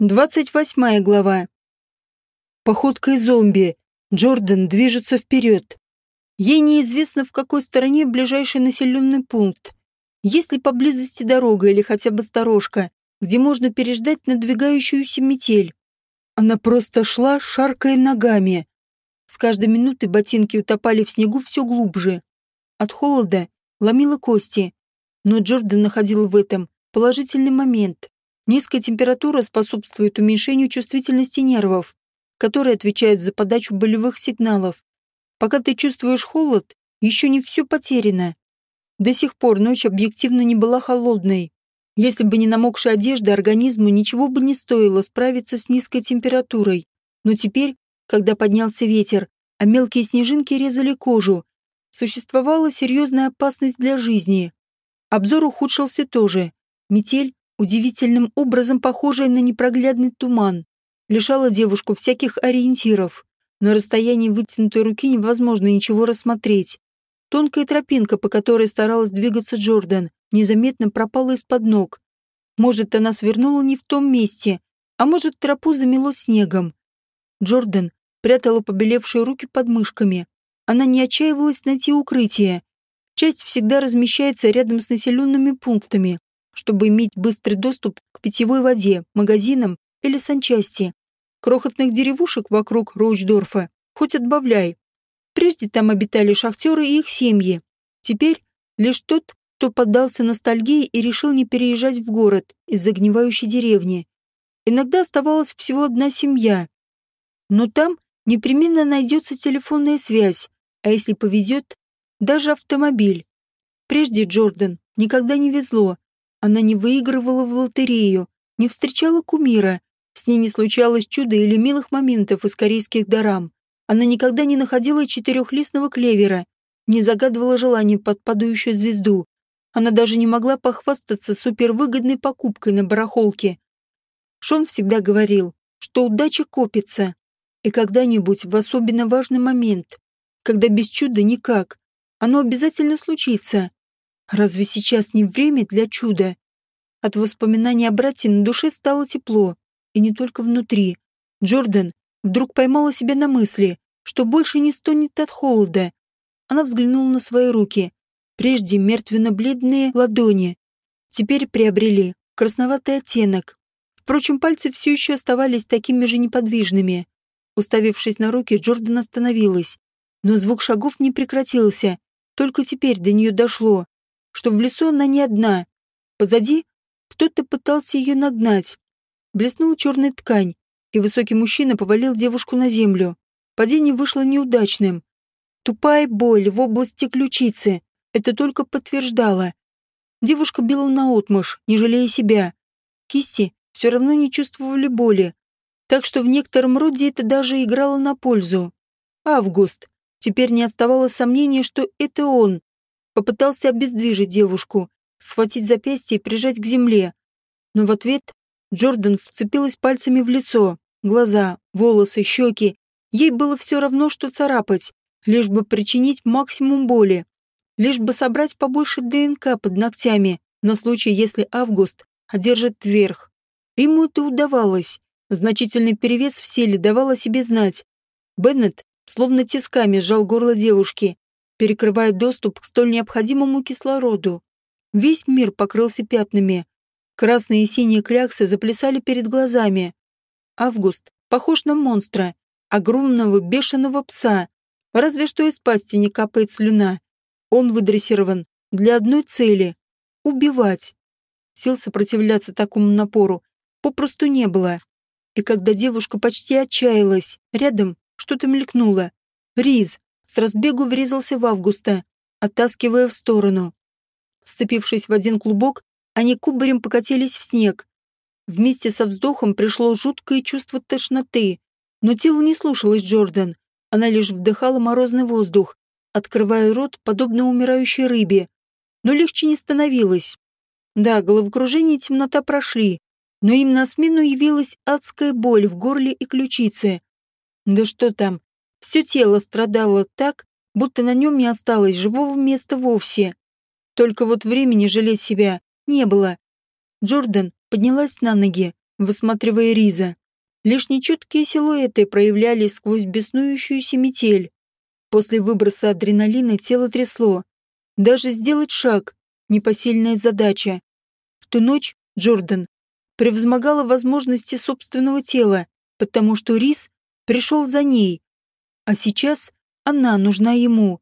Двадцать восьмая глава. Походкой зомби. Джордан движется вперед. Ей неизвестно, в какой стороне ближайший населенный пункт. Есть ли поблизости дорога или хотя бы сторожка, где можно переждать надвигающуюся метель. Она просто шла, шаркая ногами. С каждой минуты ботинки утопали в снегу все глубже. От холода ломило кости. Но Джордан находил в этом положительный момент. Низкая температура способствует уменьшению чувствительности нервов, которые отвечают за подачу болевых сигналов. Пока ты чувствуешь холод, еще не все потеряно. До сих пор ночь объективно не была холодной. Если бы не намокшая одежда, организму ничего бы не стоило справиться с низкой температурой. Но теперь, когда поднялся ветер, а мелкие снежинки резали кожу, существовала серьезная опасность для жизни. Обзор ухудшился тоже. Метель удивительным образом похожая на непроглядный туман, лишала девушку всяких ориентиров. На расстоянии вытянутой руки невозможно ничего рассмотреть. Тонкая тропинка, по которой старалась двигаться Джордан, незаметно пропала из-под ног. Может, она свернула не в том месте, а может, тропу замело снегом. Джордан прятала побелевшие руки под мышками. Она не отчаивалась найти укрытие. Часть всегда размещается рядом с населенными пунктами чтобы иметь быстрый доступ к питьевой воде, магазинам или санчасти. Крохотных деревушек вокруг Роучдорфа хоть отбавляй. Прежде там обитали шахтеры и их семьи. Теперь лишь тот, кто поддался ностальгии и решил не переезжать в город из загнивающей деревни. Иногда оставалась всего одна семья. Но там непременно найдется телефонная связь, а если повезет, даже автомобиль. Прежде Джордан никогда не везло, она не выигрывала в лотерею, не встречала кумира, с ней не случалось чуда или милых моментов из корейских дарам. Она никогда не находила четырехлистного клевера, не загадывала желаний под падающую звезду. Она даже не могла похвастаться супервыгодной покупкой на барахолке. Шон всегда говорил, что удача копится. И когда-нибудь в особенно важный момент, когда без чуда никак, оно обязательно случится. Разве сейчас не время для чуда? От воспоминаний о брате на душе стало тепло. И не только внутри. Джордан вдруг поймала себя на мысли, что больше не стонет от холода. Она взглянула на свои руки. Прежде мертвенно-бледные ладони. Теперь приобрели красноватый оттенок. Впрочем, пальцы все еще оставались такими же неподвижными. Уставившись на руки, Джордан остановилась. Но звук шагов не прекратился. Только теперь до нее дошло, что в лесу она не одна. Позади кто-то пытался ее нагнать. Блеснула черная ткань, и высокий мужчина повалил девушку на землю. Падение вышло неудачным. Тупая боль в области ключицы это только подтверждало. Девушка била наотмашь, не жалея себя. Кисти все равно не чувствовали боли, так что в некотором роде это даже играло на пользу. Август. Теперь не оставалось сомнения, что это он, Попытался обездвижить девушку, схватить запястье и прижать к земле. Но в ответ Джордан вцепилась пальцами в лицо, глаза, волосы, щеки. Ей было все равно, что царапать, лишь бы причинить максимум боли, лишь бы собрать побольше ДНК под ногтями на случай, если Август одержит вверх. Ему это удавалось. Значительный перевес в силе давал о себе знать. Беннет словно тисками сжал горло девушки, перекрывая доступ к столь необходимому кислороду. Весь мир покрылся пятнами. Красные и синие кляксы заплясали перед глазами. Август похож на монстра, огромного бешеного пса. Разве что из пасти не капает слюна. Он выдрессирован для одной цели — убивать. Сил сопротивляться такому напору попросту не было. И когда девушка почти отчаялась, рядом что-то мелькнуло. Риз, с разбегу врезался в Августа, оттаскивая в сторону. Сцепившись в один клубок, они кубарем покатились в снег. Вместе со вздохом пришло жуткое чувство тошноты, но тело не слушалось Джордан. Она лишь вдыхала морозный воздух, открывая рот, подобно умирающей рыбе. Но легче не становилось. Да, головокружение и темнота прошли, но им на смену явилась адская боль в горле и ключице. Да что там, все тело страдало так, будто на нем не осталось живого места вовсе. Только вот времени жалеть себя не было. Джордан поднялась на ноги, высматривая Риза. Лишь нечеткие силуэты проявлялись сквозь беснующуюся метель. После выброса адреналина тело трясло. Даже сделать шаг — непосильная задача. В ту ночь Джордан превозмогала возможности собственного тела, потому что Риз пришел за ней. А сейчас она нужна ему.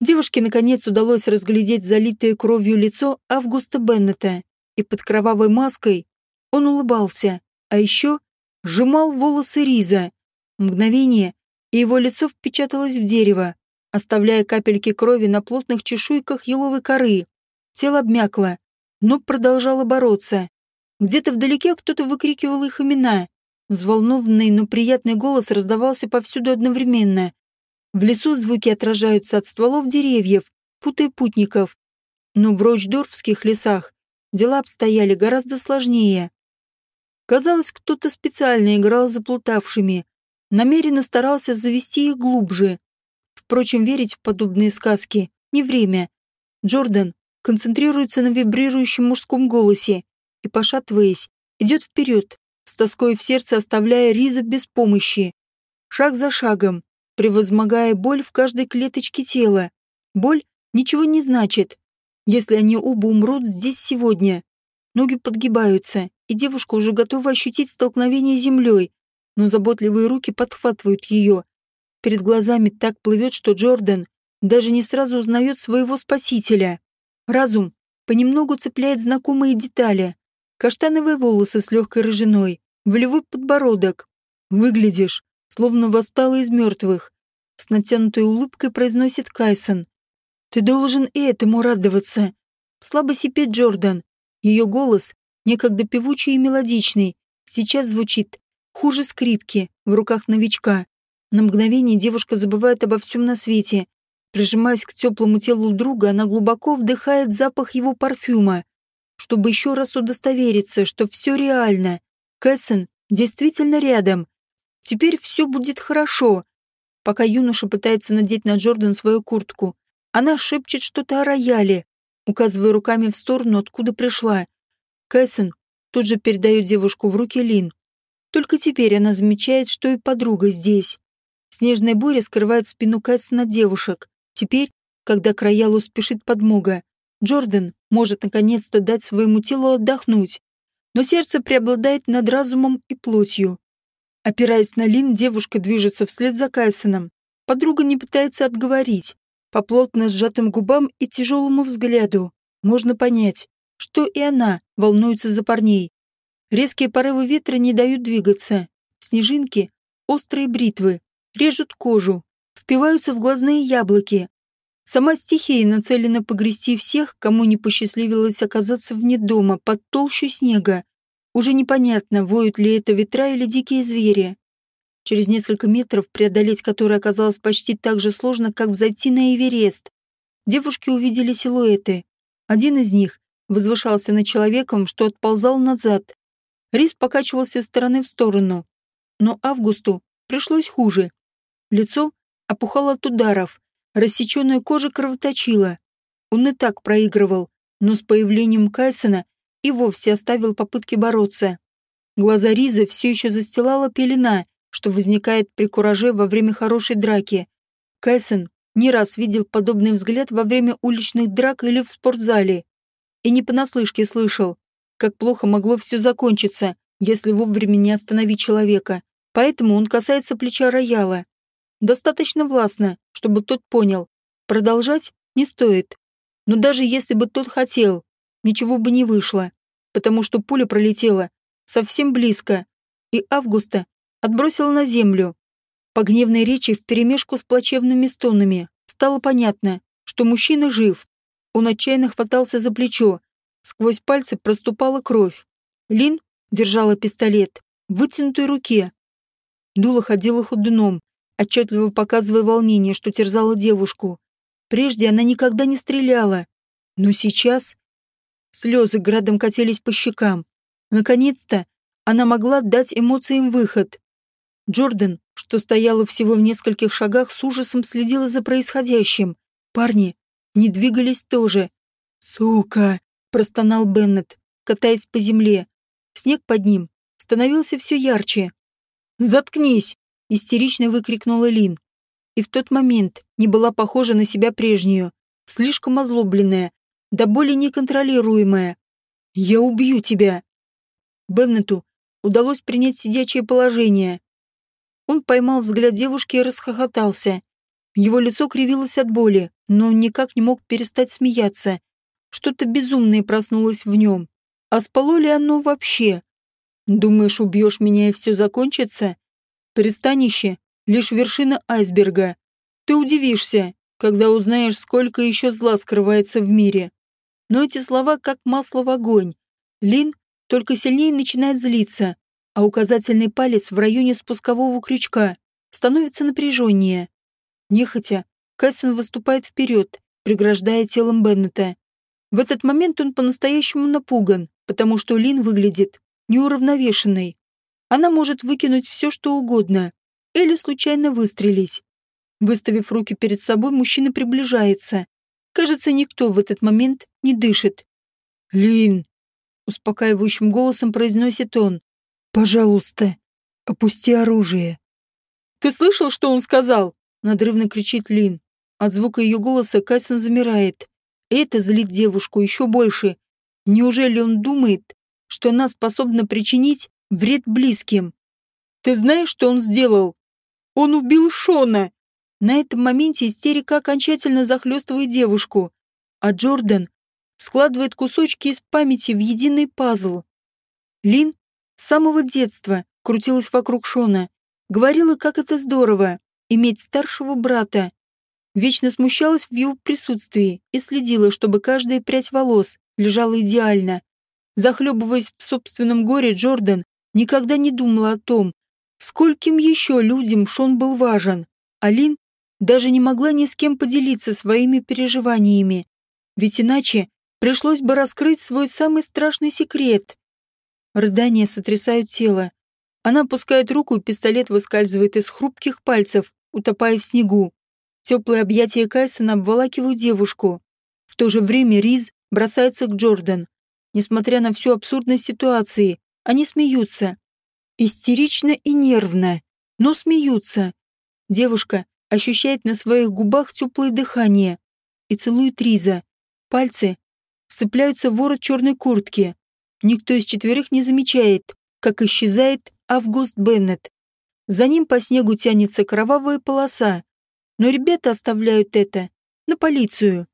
Девушке, наконец, удалось разглядеть залитое кровью лицо Августа Беннета, и под кровавой маской он улыбался, а еще сжимал волосы Риза. Мгновение, и его лицо впечаталось в дерево, оставляя капельки крови на плотных чешуйках еловой коры. Тело обмякло, но продолжало бороться. Где-то вдалеке кто-то выкрикивал их имена. Взволнованный, но приятный голос раздавался повсюду одновременно. В лесу звуки отражаются от стволов деревьев, путая путников. Но в Рочдорфских лесах дела обстояли гораздо сложнее. Казалось, кто-то специально играл заплутавшими, намеренно старался завести их глубже. Впрочем, верить в подобные сказки не время. Джордан концентрируется на вибрирующем мужском голосе и, пошатываясь, идет вперед, с тоской в сердце оставляя Риза без помощи. Шаг за шагом, превозмогая боль в каждой клеточке тела. Боль ничего не значит, если они оба умрут здесь сегодня. Ноги подгибаются, и девушка уже готова ощутить столкновение с землей, но заботливые руки подхватывают ее. Перед глазами так плывет, что Джордан даже не сразу узнает своего спасителя. Разум понемногу цепляет знакомые детали. Каштановые волосы с легкой рыжиной, волевой подбородок. Выглядишь, словно восстала из мертвых. С натянутой улыбкой произносит Кайсон. Ты должен и этому радоваться. Слабо сипит Джордан. Ее голос, некогда певучий и мелодичный, сейчас звучит хуже скрипки в руках новичка. На мгновение девушка забывает обо всем на свете. Прижимаясь к теплому телу друга, она глубоко вдыхает запах его парфюма, чтобы еще раз удостовериться, что все реально. Кэссен действительно рядом. Теперь все будет хорошо. Пока юноша пытается надеть на Джордан свою куртку, она шепчет что-то о рояле, указывая руками в сторону, откуда пришла. Кэссен тут же передает девушку в руки Лин. Только теперь она замечает, что и подруга здесь. Снежная буря скрывает спину Кэссена девушек. Теперь, когда к роялу спешит подмога, Джордан может наконец-то дать своему телу отдохнуть. Но сердце преобладает над разумом и плотью. Опираясь на Лин, девушка движется вслед за Кайсоном. Подруга не пытается отговорить. По плотно сжатым губам и тяжелому взгляду можно понять, что и она волнуется за парней. Резкие порывы ветра не дают двигаться. Снежинки, острые бритвы, режут кожу, впиваются в глазные яблоки. Сама стихия нацелена погрести всех, кому не посчастливилось оказаться вне дома под толщу снега. Уже непонятно, воют ли это ветра или дикие звери. Через несколько метров, преодолеть которые оказалось почти так же сложно, как взойти на Эверест, девушки увидели силуэты. Один из них возвышался над человеком, что отползал назад, Рис покачивался из стороны в сторону. Но Августу пришлось хуже. Лицо опухало от ударов, рассеченная кожа кровоточила. Он и так проигрывал, но с появлением Кайсона и вовсе оставил попытки бороться. Глаза Ризы все еще застилала пелена, что возникает при кураже во время хорошей драки. Кайсон не раз видел подобный взгляд во время уличных драк или в спортзале. И не понаслышке слышал, как плохо могло все закончиться, если вовремя не остановить человека. Поэтому он касается плеча рояла. Достаточно властно, чтобы тот понял. Продолжать не стоит. Но даже если бы тот хотел, ничего бы не вышло, потому что пуля пролетела совсем близко, и Августа отбросила на землю. По гневной речи вперемешку с плачевными стонами стало понятно, что мужчина жив. Он отчаянно хватался за плечо, Сквозь пальцы проступала кровь. Лин держала пистолет в вытянутой руке. Дула ходила ходуном, отчетливо показывая волнение, что терзало девушку. Прежде она никогда не стреляла. Но сейчас... Слезы градом катились по щекам. Наконец-то она могла дать эмоциям выход. Джордан, что стояла всего в нескольких шагах, с ужасом следила за происходящим. Парни не двигались тоже. «Сука!» простонал Беннет, катаясь по земле. Снег под ним становился все ярче. «Заткнись!» — истерично выкрикнула Лин. И в тот момент не была похожа на себя прежнюю, слишком озлобленная, да более неконтролируемая. «Я убью тебя!» Беннету удалось принять сидячее положение. Он поймал взгляд девушки и расхохотался. Его лицо кривилось от боли, но он никак не мог перестать смеяться. Что-то безумное проснулось в нем. А спало ли оно вообще? Думаешь, убьешь меня и все закончится? Пристанище — лишь вершина айсберга. Ты удивишься, когда узнаешь, сколько еще зла скрывается в мире. Но эти слова как масло в огонь. Лин только сильнее начинает злиться, а указательный палец в районе спускового крючка становится напряженнее. Нехотя, Кайсон выступает вперед, преграждая телом Беннета. В этот момент он по-настоящему напуган, потому что Лин выглядит неуравновешенной. Она может выкинуть все, что угодно, или случайно выстрелить. Выставив руки перед собой, мужчина приближается. Кажется, никто в этот момент не дышит. «Лин!» — успокаивающим голосом произносит он. «Пожалуйста, опусти оружие». «Ты слышал, что он сказал?» — надрывно кричит Лин. От звука ее голоса Кайсон замирает. Это злит девушку еще больше. Неужели он думает, что она способна причинить вред близким? Ты знаешь, что он сделал? Он убил Шона. На этом моменте истерика окончательно захлестывает девушку, а Джордан складывает кусочки из памяти в единый пазл. Лин с самого детства крутилась вокруг Шона, говорила, как это здорово иметь старшего брата. Вечно смущалась в его присутствии и следила, чтобы каждая прядь волос лежала идеально. Захлебываясь в собственном горе, Джордан никогда не думала о том, скольким еще людям Шон был важен. Алин даже не могла ни с кем поделиться своими переживаниями, ведь иначе пришлось бы раскрыть свой самый страшный секрет. Рыдания сотрясают тело. Она опускает руку, и пистолет выскальзывает из хрупких пальцев, утопая в снегу. Теплые объятия Кайсона обволакивают девушку. В то же время Риз бросается к Джордан. Несмотря на всю абсурдность ситуации, они смеются. Истерично и нервно, но смеются. Девушка ощущает на своих губах теплое дыхание и целует Риза. Пальцы вцепляются в ворот черной куртки. Никто из четверых не замечает, как исчезает Август Беннет. За ним по снегу тянется кровавая полоса. Но ребята оставляют это на полицию.